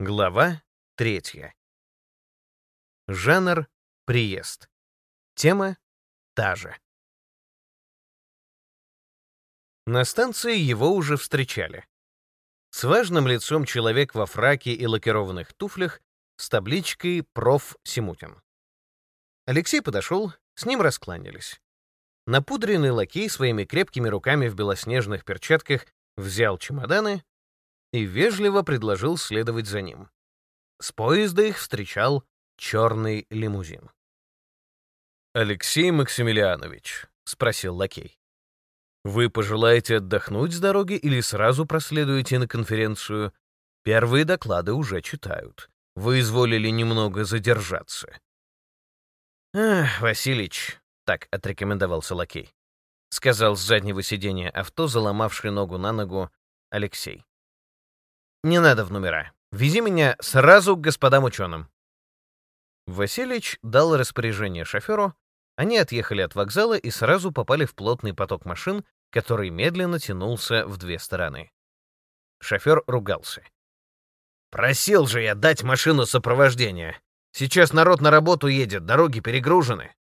Глава третья. Жанр — приезд. Тема — та же. На станции его уже встречали. С важным лицом человек во фраке и лакированных туфлях с табличкой «Проф. Симутин». Алексей подошел, с ним раскланялись. Напудренный лакей своими крепкими руками в белоснежных перчатках взял чемоданы и вежливо предложил следовать за ним. С поезда их встречал черный лимузин. «Алексей Максимилианович», — спросил лакей, — «вы пожелаете отдохнуть с дороги или сразу проследуете на конференцию? Первые доклады уже читают. Вы изволили немного задержаться». «Ах, Василич», — так отрекомендовался лакей, — сказал с заднего сиденья авто, заломавший ногу на ногу, Алексей. Не надо в номера. Вези меня сразу к господам ученым. Васильич дал распоряжение шоферу, они отъехали от вокзала и сразу попали в плотный поток машин, который медленно тянулся в две стороны. Шофер ругался. «Просил же я дать машину сопровождения. Сейчас народ на работу едет, дороги перегружены».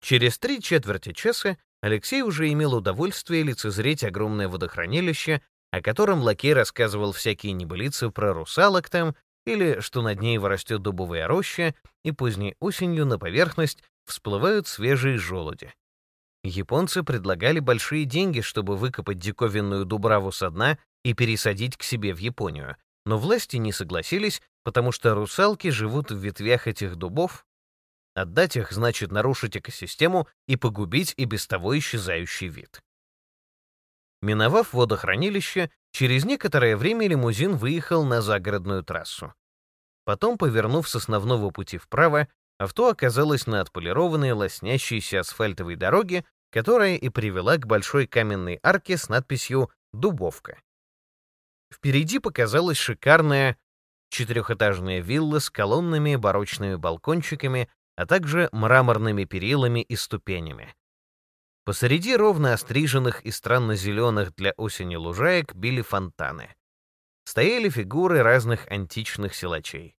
Через три четверти часа Алексей уже имел удовольствие лицезреть огромное водохранилище, о котором лакей рассказывал всякие небылицы про русалок там, или что над ней вырастет дубовая роща, и поздней осенью на поверхность всплывают свежие желуди. Японцы предлагали большие деньги, чтобы выкопать диковинную дубраву со дна и пересадить к себе в Японию, но власти не согласились, потому что русалки живут в ветвях этих дубов. Отдать их значит нарушить экосистему и погубить и без того исчезающий вид. Миновав водохранилище, через некоторое время лимузин выехал на загородную трассу. Потом, повернув с основного пути вправо, авто оказалось на отполированной лоснящейся асфальтовой дороге, которая и привела к большой каменной арке с надписью «Дубовка». Впереди показалась шикарная четырехэтажная вилла с колоннами, барочными балкончиками, а также мраморными перилами и ступенями. Посреди ровно остриженных и странно зеленых для осени лужаек били фонтаны. Стояли фигуры разных античных силачей.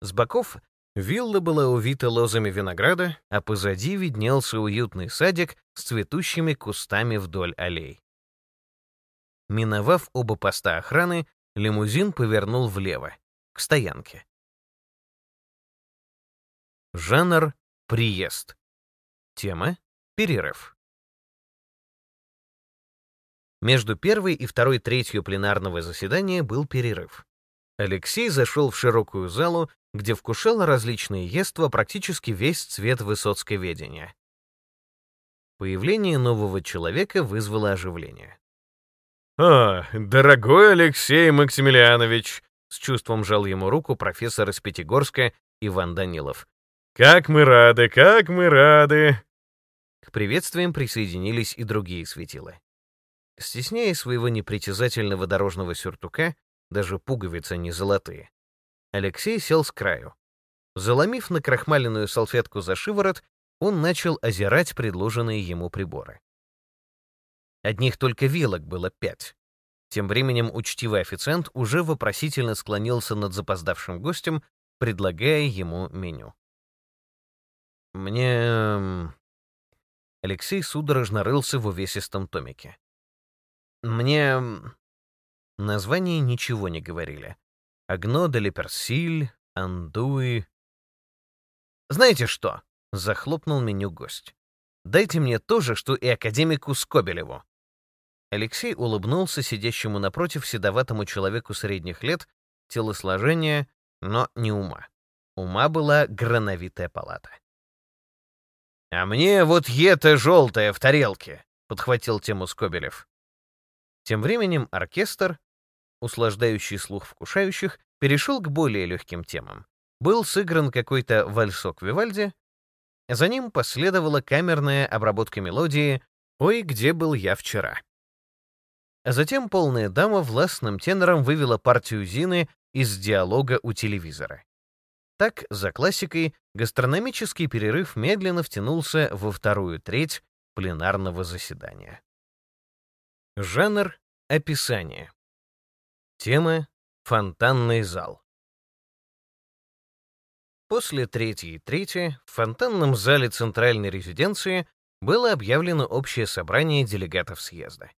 С боков вилла была увита лозами винограда, а позади виднелся уютный садик с цветущими кустами вдоль аллей. Миновав оба поста охраны, лимузин повернул влево, к стоянке. Жанр — приезд. Тема — перерыв. Между первой и второй третью пленарного заседания был перерыв. Алексей зашел в широкую залу, где вкушал различные ества практически весь цвет высоцковедения. Появление нового человека вызвало оживление. «А, дорогой Алексей Максимилианович!» — с чувством жал ему руку профессор из Пятигорска Иван Данилов. «Как мы рады, как мы рады!» К приветствиям присоединились и другие светила. Стесняя своего непритязательного дорожного сюртука, даже пуговицы не золотые, Алексей сел с краю. Заломив на крахмаленную салфетку за шиворот, он начал озирать предложенные ему приборы. Одних только вилок было пять. Тем временем учтивый официант уже вопросительно склонился над запоздавшим гостем, предлагая ему меню. «Мне...» Алексей судорожно рылся в увесистом томике. Мне названия ничего не говорили. Агно де Леперсиль, Андуи. Знаете что? Захлопнул меню гость. Дайте мне то же, что и академику Скобелеву. Алексей улыбнулся сидящему напротив седоватому человеку средних лет, телосложения, но не ума. Ума была грановитая палата. «А мне вот ета желтая в тарелке», — подхватил тему Скобелев. Тем временем оркестр, услаждающий слух вкушающих, перешел к более легким темам. Был сыгран какой-то вальсок Вивальди, за ним последовала камерная обработка мелодии «Ой, где был я вчера?». Затем полная дама властным тенором вывела партию Зины из диалога у телевизора. Так, за классикой, гастрономический перерыв медленно втянулся во вторую треть пленарного заседания. Жанр — описание. Тема Фонтанный зал. После третьей трети в фонтанном зале центральной резиденции было объявлено общее собрание делегатов съезда.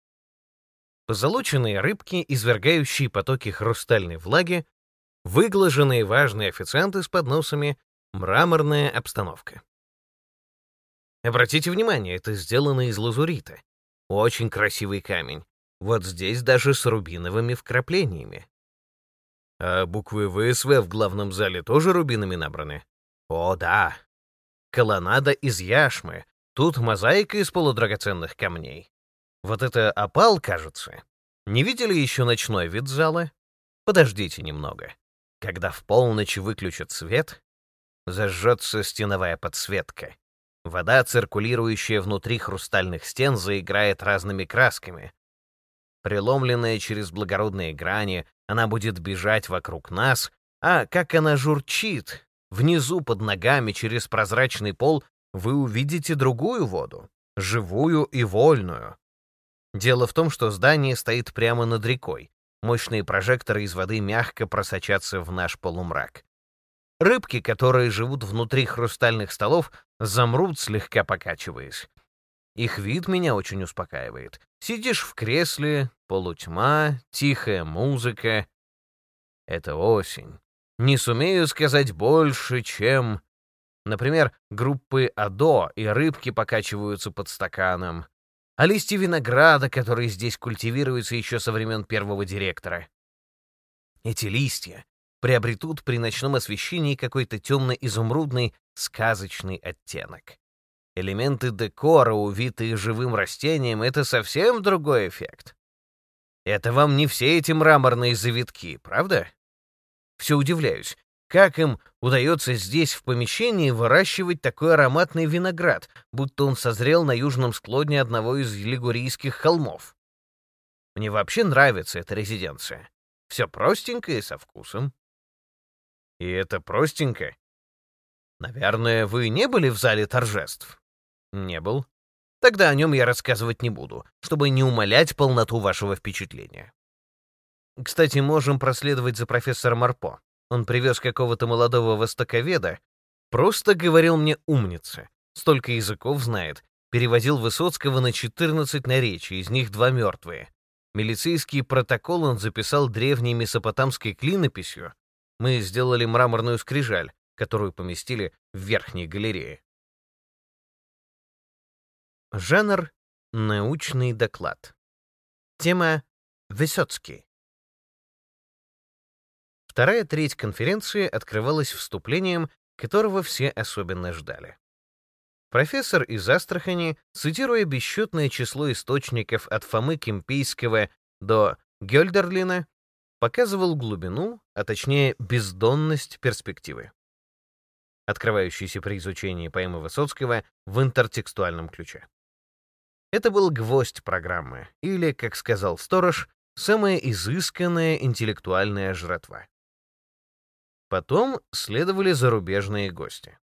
Позолоченные рыбки, извергающие потоки хрустальной влаги, выглаженные важные официанты с подносами, мраморная обстановка. Обратите внимание, это сделано из лазурита. Очень красивый камень. Вот здесь даже с рубиновыми вкраплениями. А буквы ВСВ в главном зале тоже рубинами набраны? О, да. Колоннада из яшмы. Тут мозаика из полудрагоценных камней. Вот это опал, кажется. Не видели еще ночной вид зала? Подождите немного. Когда в полночь выключат свет, зажжется стеновая подсветка. Вода, циркулирующая внутри хрустальных стен, заиграет разными красками. Преломленная через благородные грани, она будет бежать вокруг нас, а как она журчит, внизу под ногами через прозрачный пол вы увидите другую воду, живую и вольную. Дело в том, что здание стоит прямо над рекой. Мощные прожекторы из воды мягко просочатся в наш полумрак. Рыбки, которые живут внутри хрустальных столов, замрут, слегка покачиваясь. Их вид меня очень успокаивает. Сидишь в кресле, полутьма, тихая музыка. Это осень. Не сумею сказать больше, чем... Например, группы Адо и рыбки покачиваются под стаканом. А листья винограда, которые здесь культивируются еще со времен первого директора. Эти листья приобретут при ночном освещении какой-то темно-изумрудный сказочный оттенок. Элементы декора, увитые живым растением, — это совсем другой эффект. Это вам не все эти мраморные завитки, правда? Все удивляюсь, как им удается здесь в помещении выращивать такой ароматный виноград, будто он созрел на южном склоне одного из лигурийских холмов. Мне вообще нравится эта резиденция. Все простенько и со вкусом. И это простенько. Наверное, вы не были в зале торжеств? Не был. Тогда о нем я рассказывать не буду, чтобы не умалять полноту вашего впечатления. Кстати, можем проследовать за профессором Арпо. Он привез какого-то молодого востоковеда, просто говорил мне умница, столько языков знает, переводил Высоцкого на 14 наречий, из них два мертвые. Милицейский протокол он записал древней месопотамской клинописью, мы сделали мраморную скрижаль, которую поместили в верхней галерее. Жанр — научный доклад. Тема — Высоцкий. Вторая треть конференции открывалась вступлением, которого все особенно ждали. Профессор из Астрахани, цитируя бесчетное число источников от Фомы Кемпийского до Гёльдерлина, показывал глубину, а точнее бездонность перспективы, открывающейся при изучении поэмы Высоцкого в интертекстуальном ключе. Это был гвоздь программы, или, как сказал сторож, самая изысканная интеллектуальная жратва. Потом следовали зарубежные гости.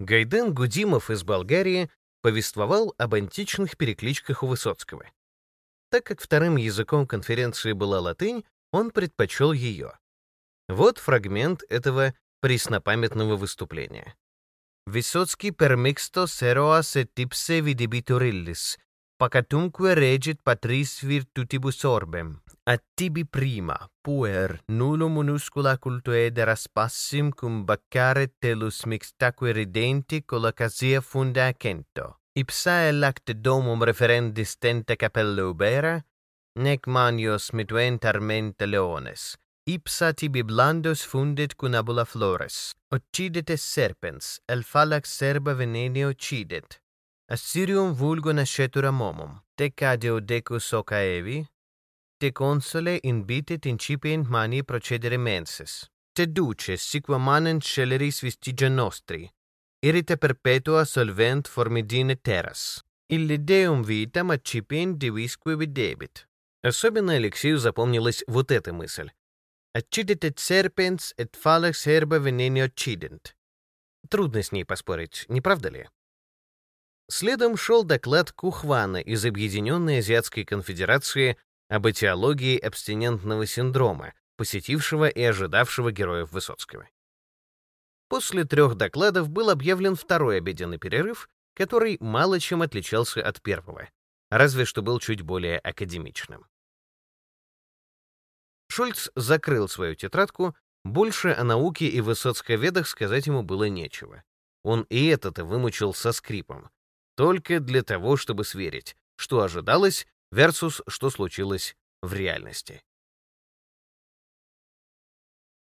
Гайден Гудимов из Болгарии повествовал об античных перекличках у Высоцкого. Так как вторым языком конференции была латынь, он предпочел ее. Вот фрагмент этого преснопамятного выступления. Высоцкий permixto seroas et ipse vidibiturилlis, pacatumque regit patris virtutibus orbem, at tibi prima, puer, nullo minuscula cultuedera spassim cum baccare telus mixtaque ridenti colocasia funda cento. Ipsa lacte domum referendis tente capella ubera, nec manios mituentar mente leones, ipsa tibi blandos fundit cunabula flores, occidit es serpens, el falax serba venenio cidet. Assyrium vulgo nascetura momum, te cadeo decus ocaevi, te console inbitet incipient mani procedere menses. Te duces, siqua manent sceleris vestigia nostri, erite perpetua solvent formidine terras. Ille deum vitam accipient divisque videbit. Особенно Алексею запомнилась вот эта мысль. «Accidit et serpens et falax herba venenio occident». Трудно с ней поспорить, не правда ли? Следом шел доклад Кухвана из Объединенной Азиатской конфедерации об этиологии абстинентного синдрома, посетившего и ожидавшего героев Высоцкого. После трех докладов был объявлен второй обеденный перерыв, который мало чем отличался от первого, разве что был чуть более академичным. Шульц закрыл свою тетрадку, больше о науке и высоцковедах сказать ему было нечего. Он и это-то вымучил со скрипом, только для того, чтобы сверить, что ожидалось versus что случилось в реальности.